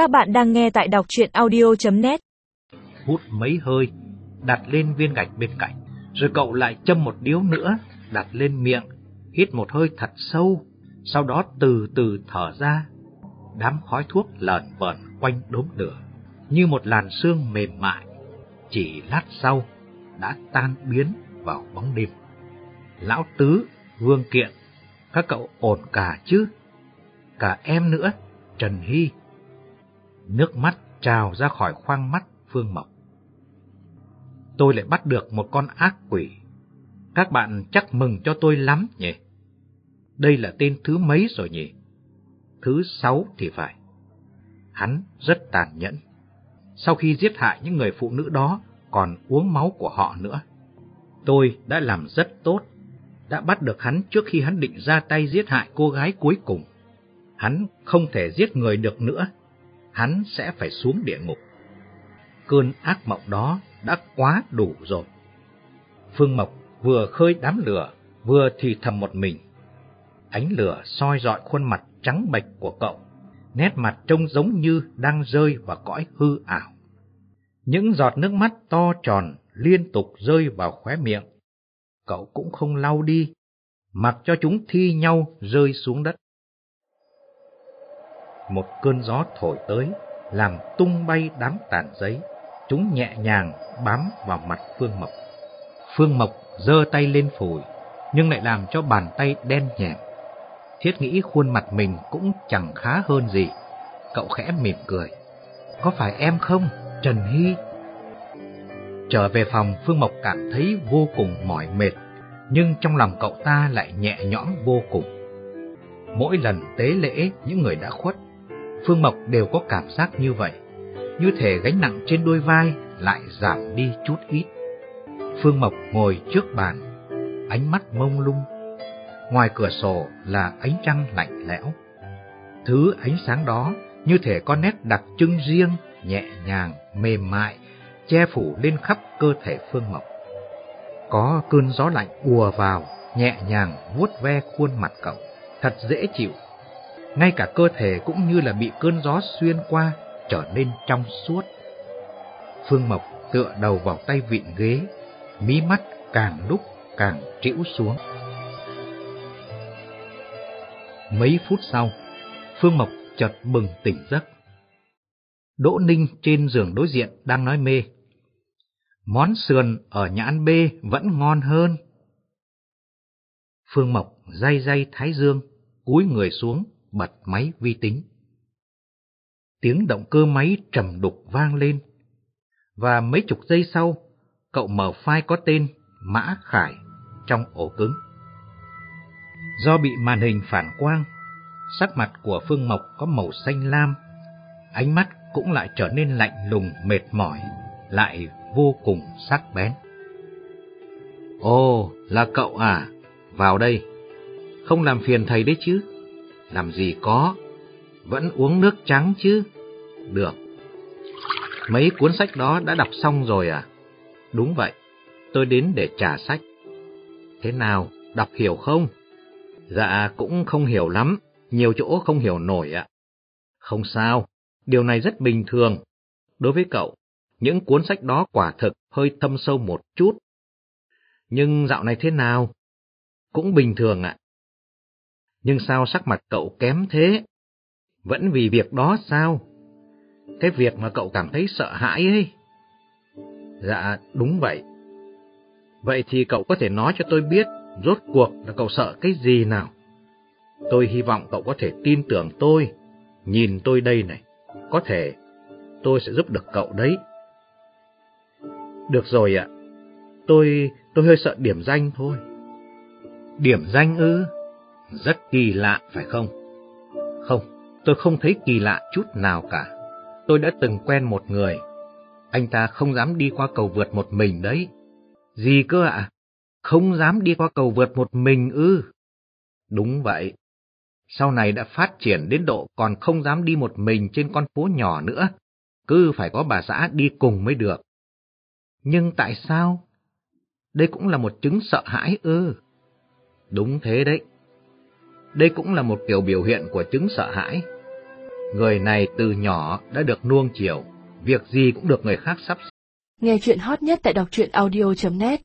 Các bạn đang nghe tại đọc chuyện audio.net Hút mấy hơi, đặt lên viên gạch bên cạnh, rồi cậu lại châm một điếu nữa, đặt lên miệng, hít một hơi thật sâu, sau đó từ từ thở ra. Đám khói thuốc lợn vợn quanh đốm lửa, như một làn sương mềm mại, chỉ lát sau đã tan biến vào bóng đêm. Lão Tứ, Vương Kiện, các cậu ổn cả chứ? Cả em nữa, Trần Hy. Nước mắt trào ra khỏi khoang mắt Phương Mộc. Tôi lại bắt được một con ác quỷ. Các bạn chắc mừng cho tôi lắm nhỉ? Đây là tên thứ mấy rồi nhỉ? Thứ sáu thì phải. Hắn rất tàn nhẫn. Sau khi giết hại những người phụ nữ đó, còn uống máu của họ nữa. Tôi đã làm rất tốt, đã bắt được hắn trước khi hắn định ra tay giết hại cô gái cuối cùng. Hắn không thể giết người được nữa, hắn sẽ phải xuống địa ngục. Cơn ác mộng đó đã quá đủ rồi. Phương Mộc vừa khơi đám lửa, vừa thì thầm một mình. Ánh lửa soi rọi khuôn mặt trắng bệch của cậu, nét mặt trông giống như đang rơi vào cõi hư ảo. Những giọt nước mắt to tròn liên tục rơi vào khóe miệng. Cậu cũng không lau đi, mặc cho chúng thi nhau rơi xuống đất. Một cơn gió thổi tới, làm tung bay đám tàn giấy. Chúng nhẹ nhàng bám vào mặt Phương Mộc. Phương Mộc giơ tay lên phủi, nhưng lại làm cho bàn tay đen nhẹm. Thiết nghĩ khuôn mặt mình cũng chẳng khá hơn gì. Cậu khẽ mỉm cười. Có phải em không, Trần Hy? Trở về phòng, Phương Mộc cảm thấy vô cùng mỏi mệt, nhưng trong lòng cậu ta lại nhẹ nhõm vô cùng. Mỗi lần tế lễ những người đã khuất, Phương Mộc đều có cảm giác như vậy, như thể gánh nặng trên đôi vai lại giảm đi chút ít. Phương Mộc ngồi trước bàn, ánh mắt mông lung. Ngoài cửa sổ là ánh trăng lạnh lẽo. Thứ ánh sáng đó như thể có nét đặc trưng riêng, nhẹ nhàng, mềm mại, che phủ lên khắp cơ thể Phương Mộc. Có cơn gió lạnh ùa vào, nhẹ nhàng vuốt ve khuôn mặt cậu, thật dễ chịu. Ngay cả cơ thể cũng như là bị cơn gió xuyên qua, trở nên trong suốt. Phương Mộc tựa đầu vào tay vịn ghế, mí mắt càng lúc càng trĩu xuống. Mấy phút sau, Phương Mộc chợt bừng tỉnh giấc. Đỗ Ninh trên giường đối diện đang nói mê. Món sườn ở nhà ăn B vẫn ngon hơn. Phương Mộc day day thái dương, cúi người xuống, bật máy vi tính. Tiếng động cơ máy trầm đục vang lên, và mấy chục giây sau, cậu mở file có tên Mã Khải trong ổ cứng. Do bị màn hình phản quang, sắc mặt của Phương Mộc có màu xanh lam, ánh mắt cũng lại trở nên lạnh lùng mệt mỏi, lại vô cùng sắc bén. Ồ, là cậu à? Vào đây. Không làm phiền thầy đấy chứ? Làm gì có, vẫn uống nước trắng chứ? Được. Mấy cuốn sách đó đã đọc xong rồi à? Đúng vậy, tôi đến để trả sách. Thế nào, đọc hiểu không? Dạ, cũng không hiểu lắm, nhiều chỗ không hiểu nổi ạ. Không sao, điều này rất bình thường. Đối với cậu, những cuốn sách đó quả thực hơi thâm sâu một chút. Nhưng dạo này thế nào? Cũng bình thường ạ. Nhưng sao sắc mặt cậu kém thế? Vẫn vì việc đó sao? Cái việc mà cậu cảm thấy sợ hãi ấy. Dạ, đúng vậy. Vậy thì cậu có thể nói cho tôi biết rốt cuộc là cậu sợ cái gì nào? Tôi hy vọng cậu có thể tin tưởng tôi. Nhìn tôi đây này, có thể tôi sẽ giúp được cậu đấy. Được rồi ạ. Tôi, tôi hơi sợ điểm danh thôi. Điểm danh ư? Rất kỳ lạ phải không? Không, tôi không thấy kỳ lạ chút nào cả. Tôi đã từng quen một người. Anh ta không dám đi qua cầu vượt một mình đấy. Gì cơ ạ? Không dám đi qua cầu vượt một mình ư? Đúng vậy. Sau này đã phát triển đến độ còn không dám đi một mình trên con phố nhỏ nữa. Cứ phải có bà xã đi cùng mới được. Nhưng tại sao? Đây cũng là một chứng sợ hãi ư? Đúng thế đấy. Đây cũng là một kiểu biểu hiện của chứng sợ hãi. Người này từ nhỏ đã được nuông chiều, việc gì cũng được người khác sắp Nghe chuyện hot nhất tại đọc truyện audio.net